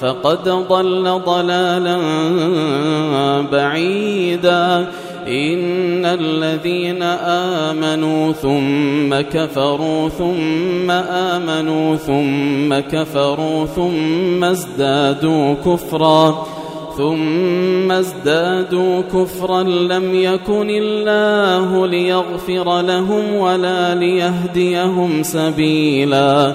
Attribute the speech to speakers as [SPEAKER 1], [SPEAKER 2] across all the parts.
[SPEAKER 1] فقد ضل ضلالا بعيدا. إن الذين آمنوا ثم كفروا ثم آمنوا ثم كفروا ثم ازدادوا كفرا. ثم ازدادوا كفرا لم يكن الله ليغفر لهم ولا ليهديهم سبيلا.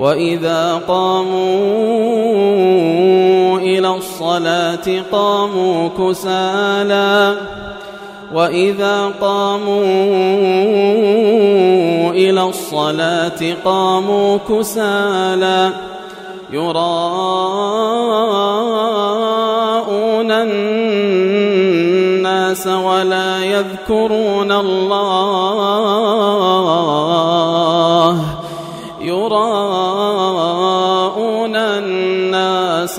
[SPEAKER 1] وإذا قاموا إلى الصلاة قاموا كسالى وإذا قاموا إلى الصلاة قاموا كسالى يراءون الناس ولا يذكرون الله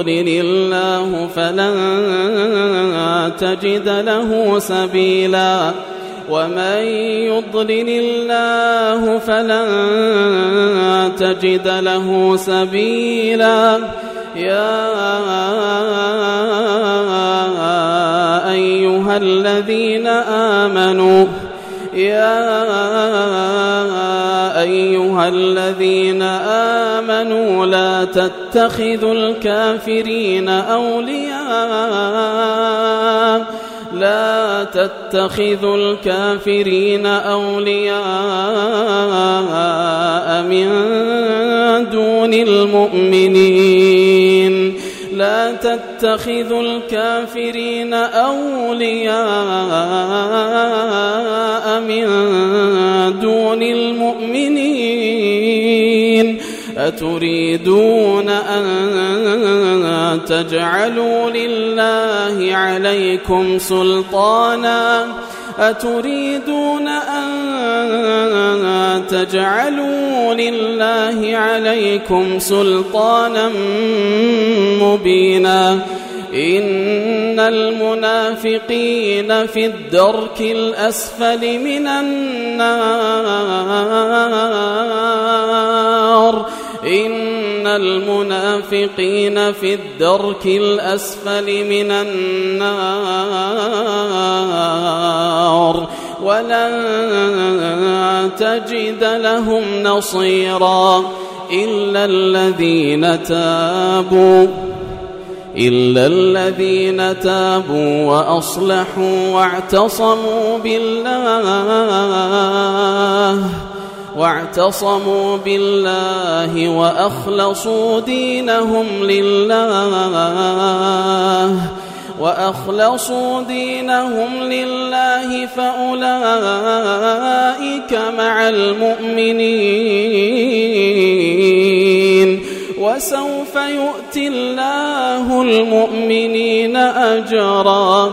[SPEAKER 1] يضلل الله فلن تجد له سبيلا. ومن يضلل الله فلن تجد له سبيلا. يا أيها الذين آمنوا يا أيها الذين آمنوا لا تتخذوا الكافرين أولياء لا تتخذوا الكافرين أولياء من دون المؤمنين لا تتخذوا الكافرين أولياء أتريدون أن تجعلوا لله عليكم سلطانا أتريدون أن تجعلوا لله عليكم سلطانا مبينا إن المنافقين في الدرك الأسفل من النار إن المنافقين في الدرك الأسفل من النار ولن تجد لهم نصيرا إلا الذين تابوا إلا الذين تابوا وأصلحوا واعتصموا بالله واعتصموا بالله وأخلصوا دينهم لله. وأخلصوا دينهم لله فأولئك مع المؤمنين. وسوف يؤتي الله المؤمنين أجرا.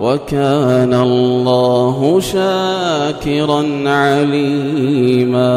[SPEAKER 1] وكان الله شاكرا عليما.